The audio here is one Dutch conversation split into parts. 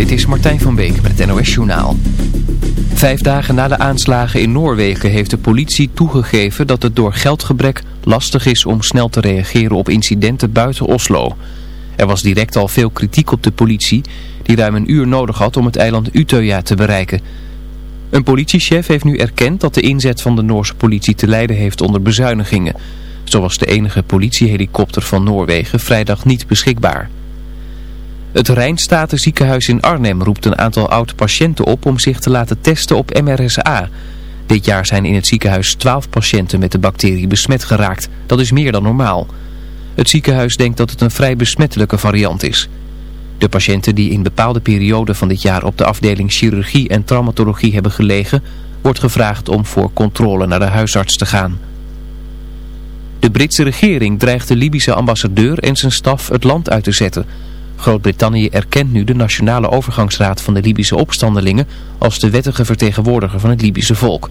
Dit is Martijn van Beek met het NOS Journaal. Vijf dagen na de aanslagen in Noorwegen heeft de politie toegegeven dat het door geldgebrek lastig is om snel te reageren op incidenten buiten Oslo. Er was direct al veel kritiek op de politie die ruim een uur nodig had om het eiland Utøya te bereiken. Een politiechef heeft nu erkend dat de inzet van de Noorse politie te lijden heeft onder bezuinigingen. Zo was de enige politiehelikopter van Noorwegen vrijdag niet beschikbaar. Het Rijnstatenziekenhuis in Arnhem roept een aantal oud-patiënten op om zich te laten testen op MRSA. Dit jaar zijn in het ziekenhuis 12 patiënten met de bacterie besmet geraakt. Dat is meer dan normaal. Het ziekenhuis denkt dat het een vrij besmettelijke variant is. De patiënten die in bepaalde perioden van dit jaar op de afdeling chirurgie en traumatologie hebben gelegen, wordt gevraagd om voor controle naar de huisarts te gaan. De Britse regering dreigt de Libische ambassadeur en zijn staf het land uit te zetten... Groot-Brittannië erkent nu de Nationale Overgangsraad van de Libische opstandelingen als de wettige vertegenwoordiger van het Libische volk.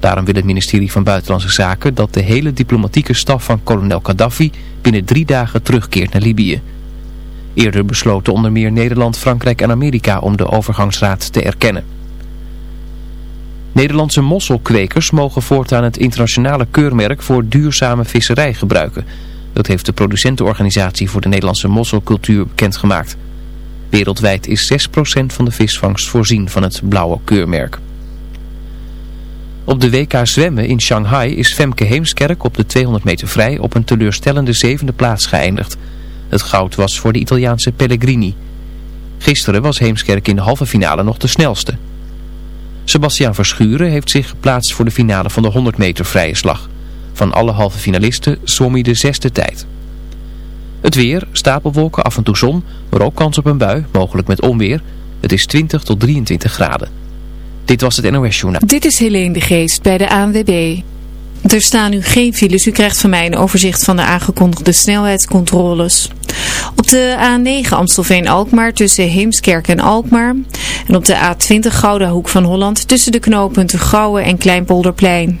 Daarom wil het ministerie van Buitenlandse Zaken dat de hele diplomatieke staf van kolonel Gaddafi binnen drie dagen terugkeert naar Libië. Eerder besloten onder meer Nederland, Frankrijk en Amerika om de overgangsraad te erkennen. Nederlandse mosselkwekers mogen voortaan het internationale keurmerk voor duurzame visserij gebruiken... Dat heeft de producentenorganisatie voor de Nederlandse mosselcultuur bekendgemaakt. Wereldwijd is 6% van de visvangst voorzien van het blauwe keurmerk. Op de WK zwemmen in Shanghai is Femke Heemskerk op de 200 meter vrij op een teleurstellende zevende plaats geëindigd. Het goud was voor de Italiaanse Pellegrini. Gisteren was Heemskerk in de halve finale nog de snelste. Sebastiaan Verschuren heeft zich geplaatst voor de finale van de 100 meter vrije slag. Van alle halve finalisten hij de zesde tijd. Het weer, stapelwolken, af en toe zon, maar ook kans op een bui, mogelijk met onweer. Het is 20 tot 23 graden. Dit was het NOS Journaal. Dit is Helene de Geest bij de ANWB. Er staan nu geen files. U krijgt van mij een overzicht van de aangekondigde snelheidscontroles. Op de A9 Amstelveen-Alkmaar tussen Heemskerk en Alkmaar. En op de A20 Gouda Hoek van Holland tussen de knooppunten Gouwen en Kleinpolderplein.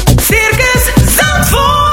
Circus Zandvoort.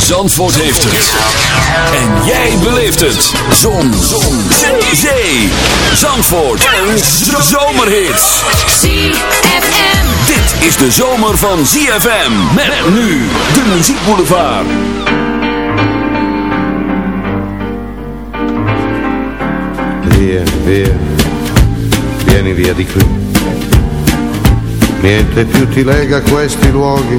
Zandvoort heeft het. En jij beleeft het. Zon. Zon. Zee. Zee. Zandvoort. Een zomerhit. ZFM. Dit is de zomer van ZFM. Met nu de muziekboulevard. Via, via, vieni via di qui. Niente più ti lega a questi luoghi,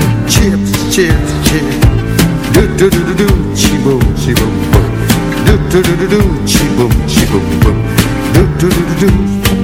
chip, chip, chip. Do do do do do, chi boom, chi boom boom. Do do do do do, chi boom, chi boom boom. Do do do do do.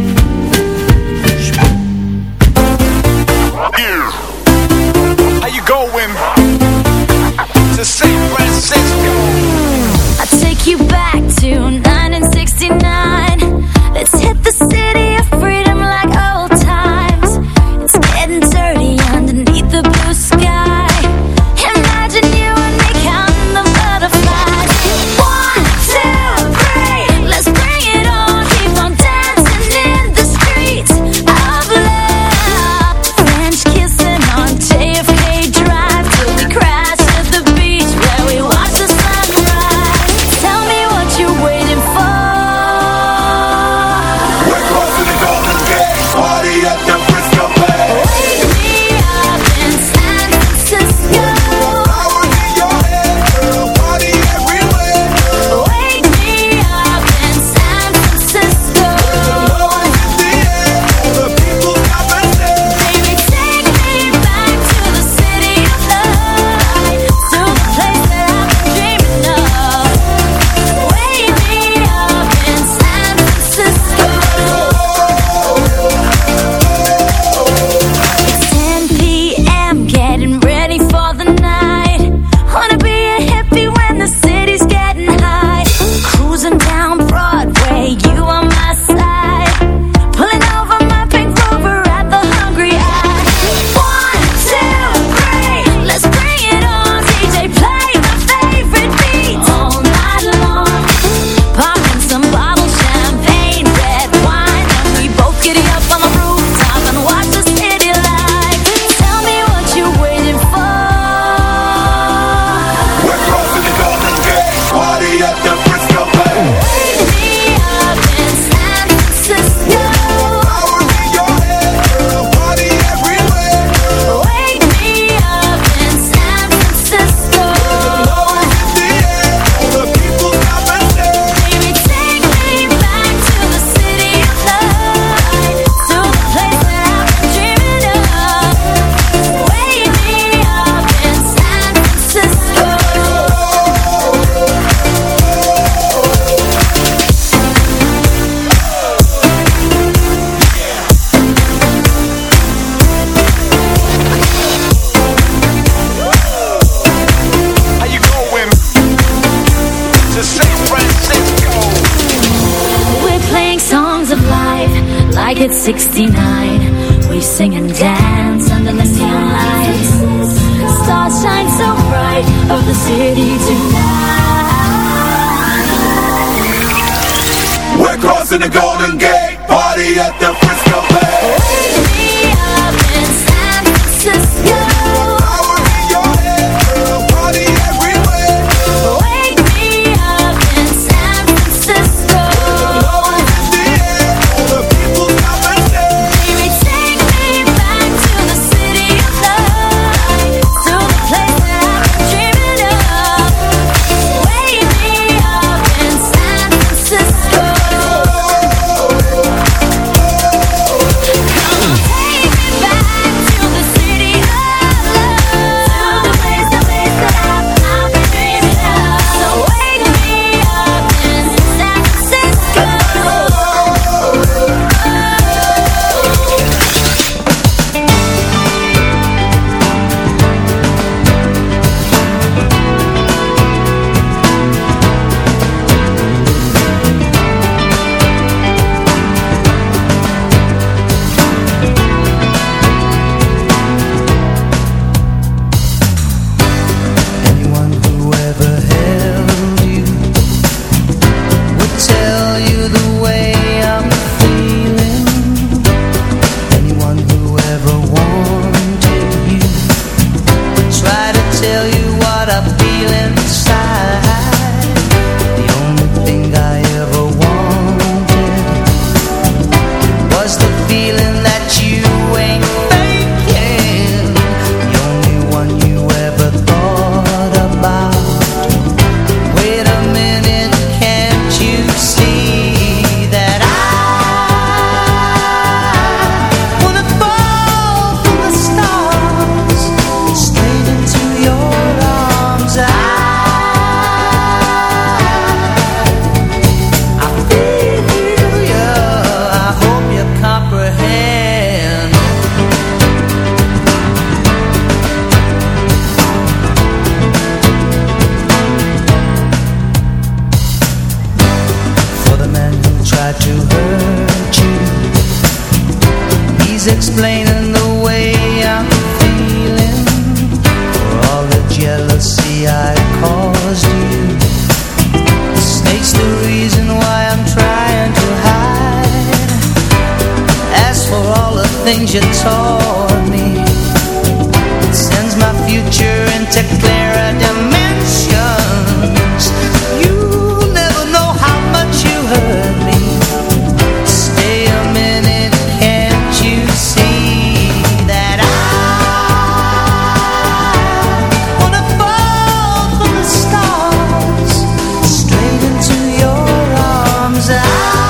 I.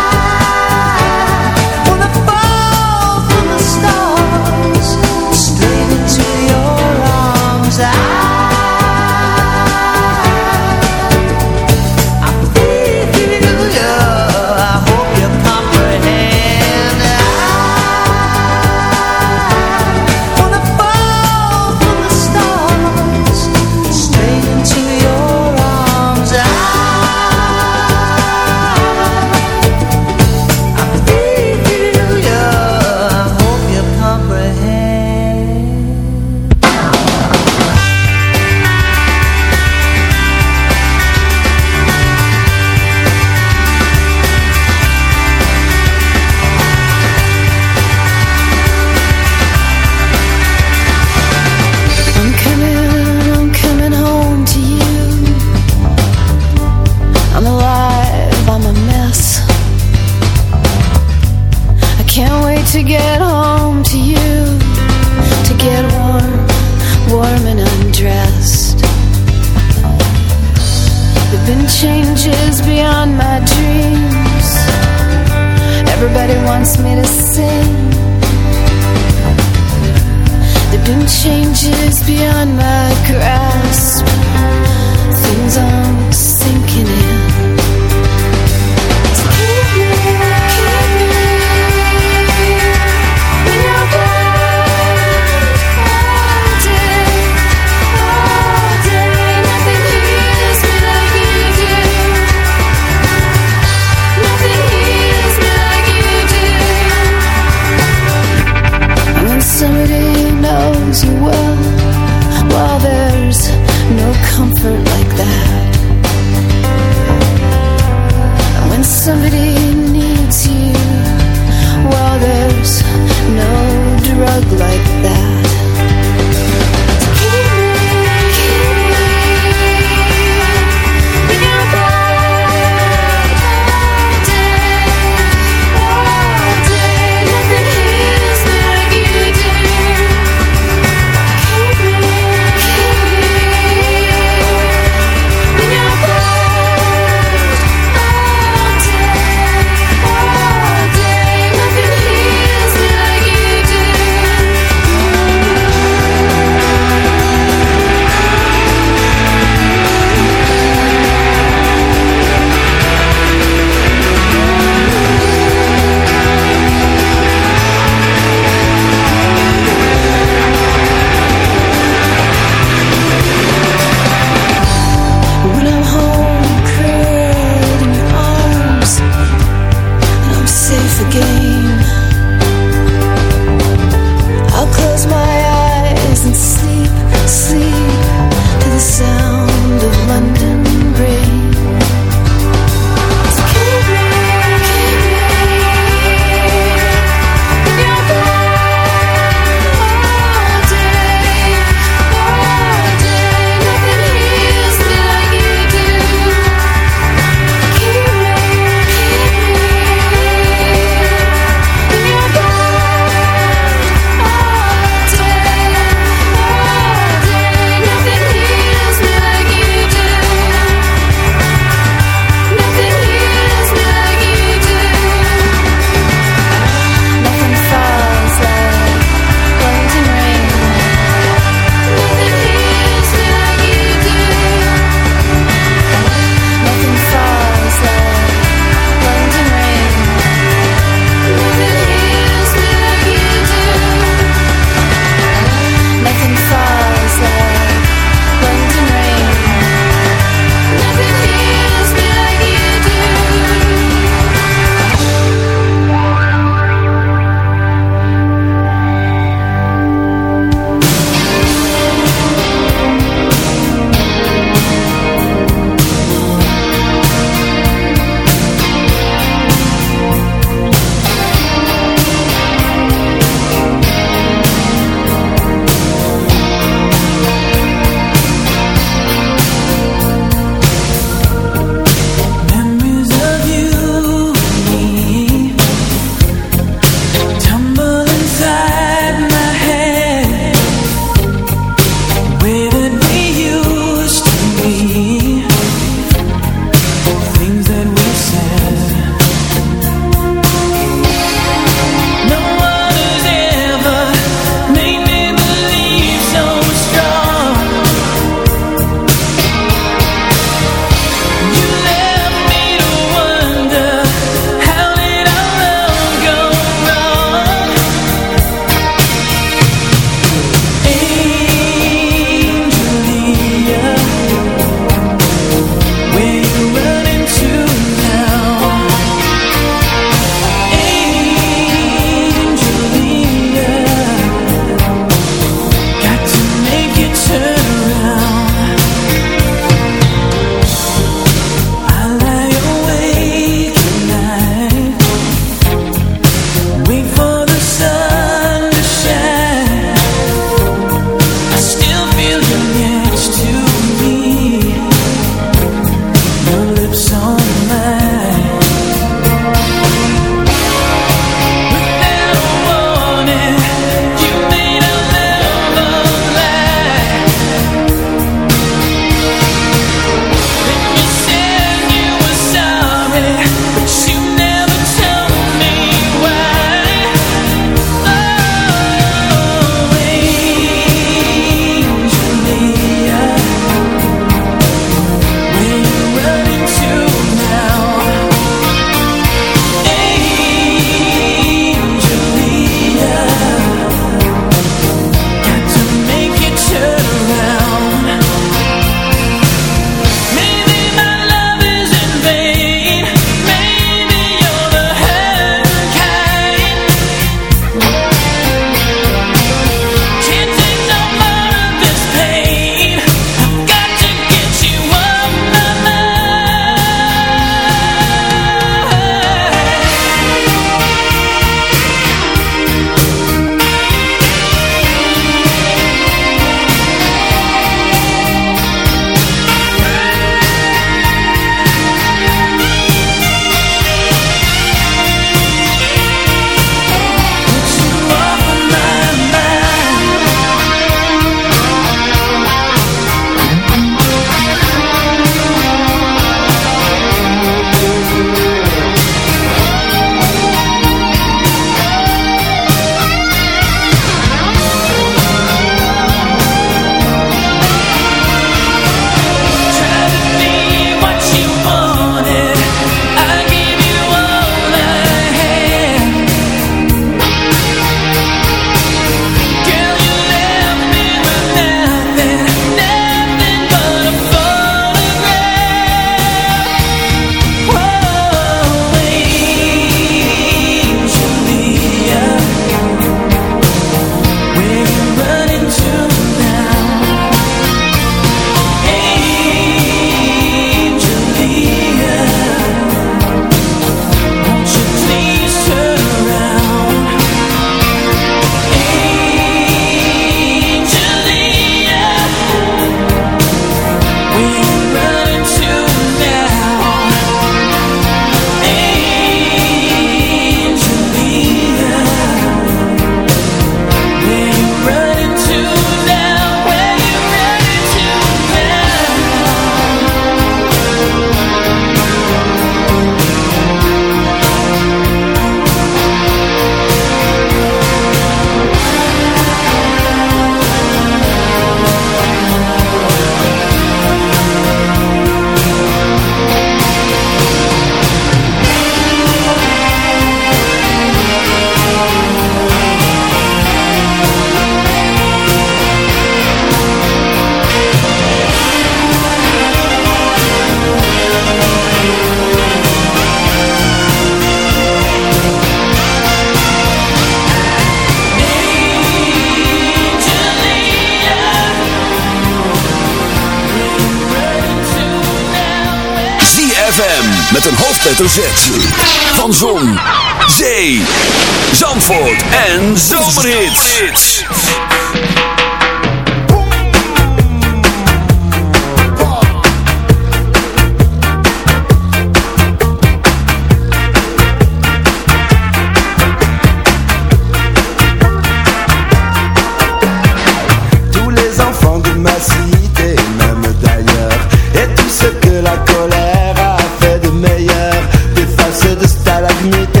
Tous les enfants de ma cité m'aiment d'ailleurs Et tout ce que la colère a fait de meilleur T'effacer de stalactites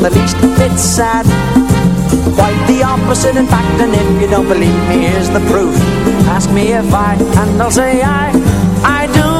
on the beach, it's sad. Quite the opposite in fact And if you don't believe me, here's the proof. Ask me if I, and I'll say I I do.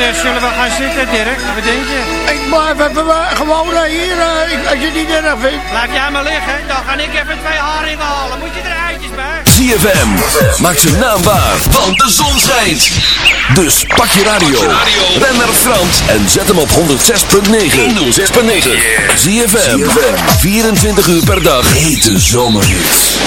Zullen we gaan zitten, Dirk? Wat denk je? Ik blijf even eh, gewoon eh, hier, eh, als je het niet erg vindt. Blijf jij maar liggen, dan ga ik even twee haringen halen. Moet je er eitjes bij? ZFM. Maak zijn naam waar, want de zon schijnt. Dus pak je radio. Ben naar Frans en zet hem op 106.9. 106.9. ZFM. 24 uur per dag. Hete zomerhits.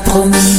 Promis.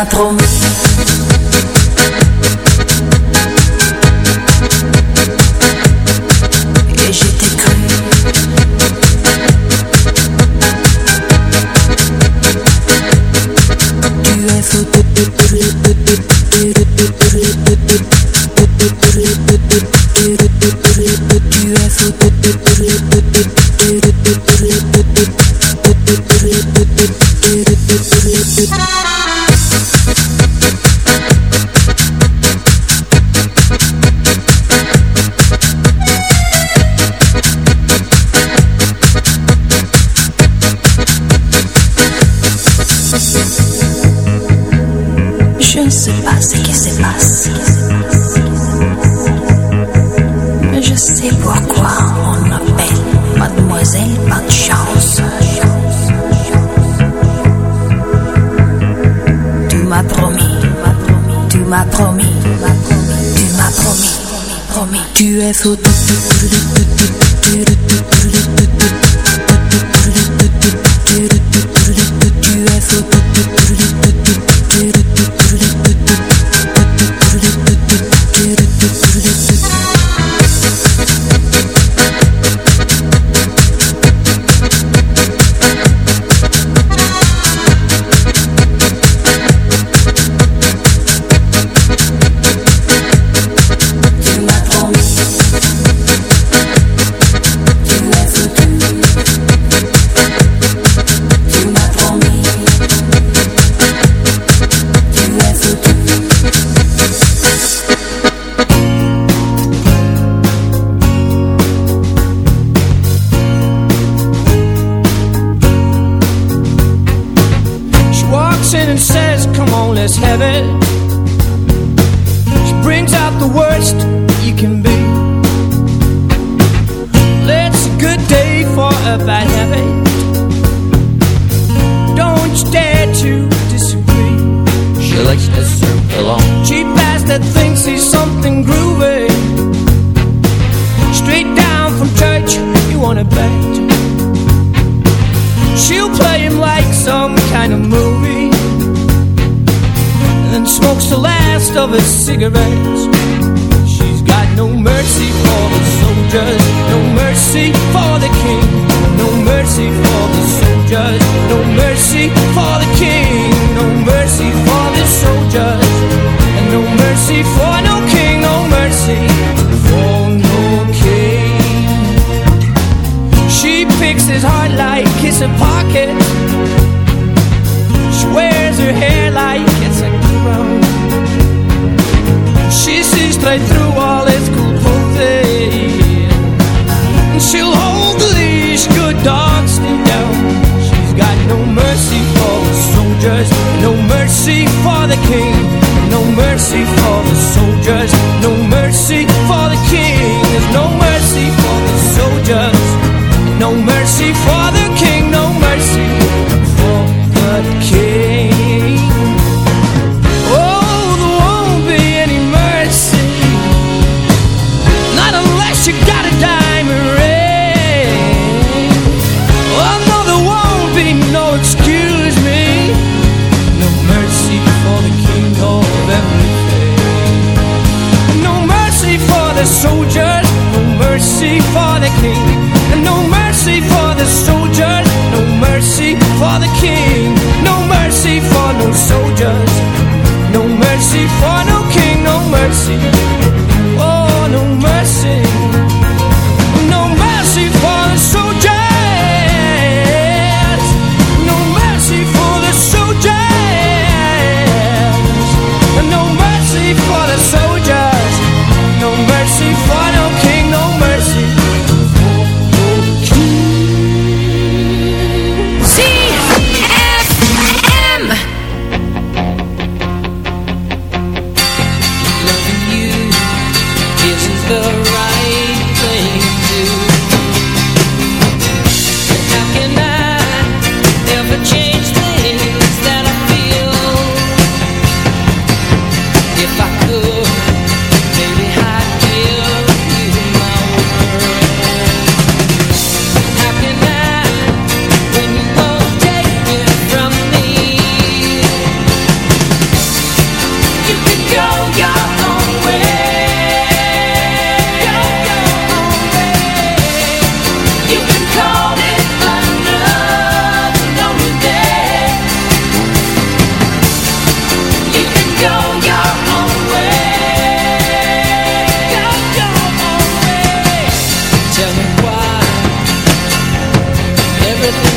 Natromis. with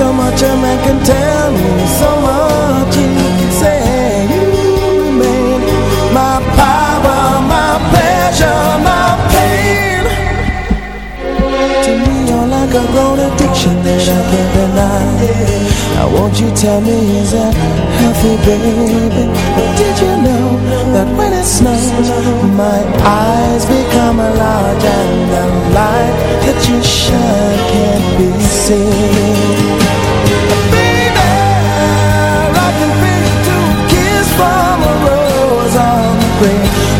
so much a man can tell me, so much he can say. You remain my power, my pleasure, my pain. To me, you're like a grown addiction that I can't deny. Now won't you tell me is it healthy, baby? Did you know that when it snows, my eyes become large and the light that you shine can't be seen? Baby, I can picture two kiss from a rose on the grave.